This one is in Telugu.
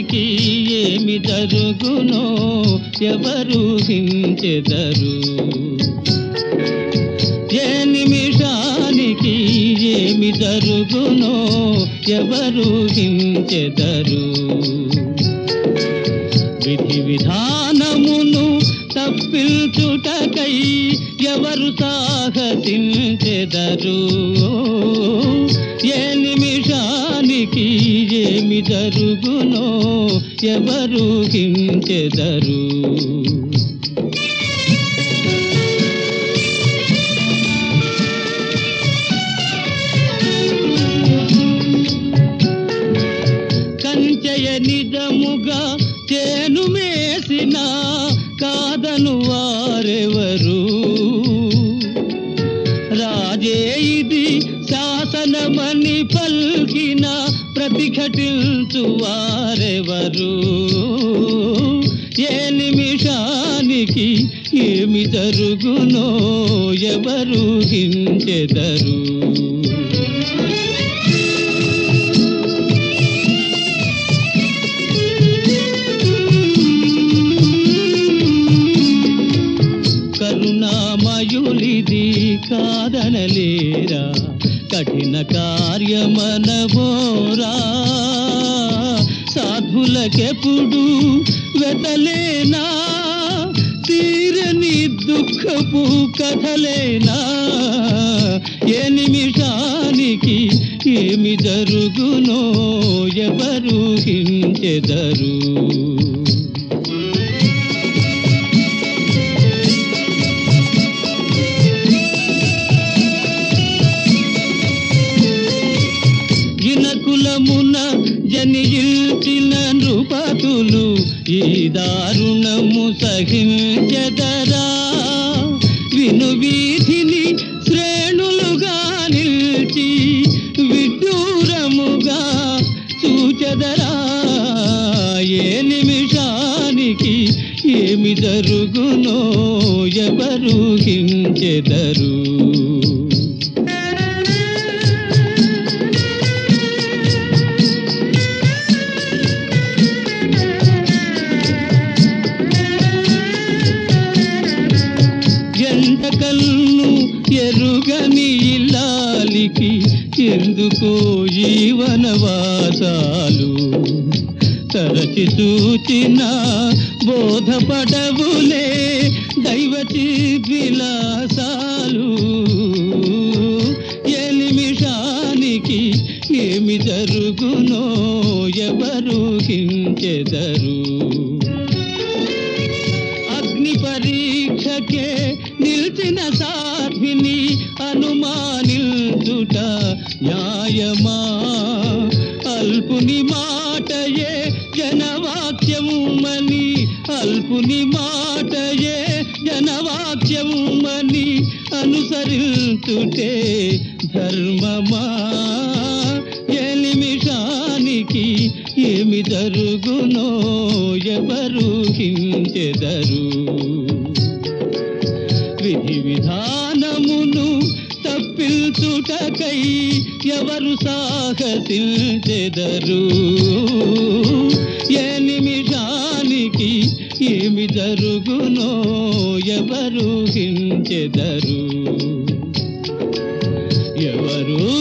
ఎవరికి ఏమి జరుగునో ఎవరు హించెదరు ఏ నిమిషానికి ఏమి జరుగునో ఎవరు హించెదరు విధి విధానమును తప్పించుటకై ఎవరు సాహసించెదరు? ఏ జరుగునో ఎవరు హించెదరు? కంచయ నిజముగా చేను మేసిన కాదను వారెవరు? రాజే ఇది శాసనమని పల్కిన ప్రతిఘటించు వారెవరు ఏ నిమిషానికి ఏమి జరుగునో ఎవరు హించెదరు? కఠిన కార్యమనవోరా. సాధులకెప్పుడు వెతలేనా? తీరని దుఃఖపు కథలేనా? ఏ నిమిషానికి ఏమి జరుగునో ఎవరు హించెదరు? జినకులమున జనియించిన నృపతులు ఈ దారుణము సహించదరా. విను వీధిని శ్రేణులుగా నిలిచి విడ్డూరముగా చూచదరా. ఏ నిమిషానికి ఏమి జరుగునో ఎవరు హించెదరు. ఎండకల్ను ఎరుగని ఇల్లాలికి ఎందుకో జీవనవాసాలు తరచి చూచిన బోధపడవులే దైవచి విలాసాలు ఏ నిమిషానికి ఏమి జరుగునో ఎవరు కించెదరు అగ్ని పరీక్షకే అనుమానిల్చుట న్యాయమా? అల్పుని మాటయే జనవాక్యముమని అల్పుని మాటయే జనవాక్యముమని అనుసరించుటే ధర్మమా? ఏ నిమిషానికి ఏమి జరుగునో ఎవరు హించెదరు విధి విధా రక్షించుటకై ఎవరు సాహసించెదరు ఏ నిమిషానికి ఏమి జరుగునో ఎవరు హించెదరు? ఎవరు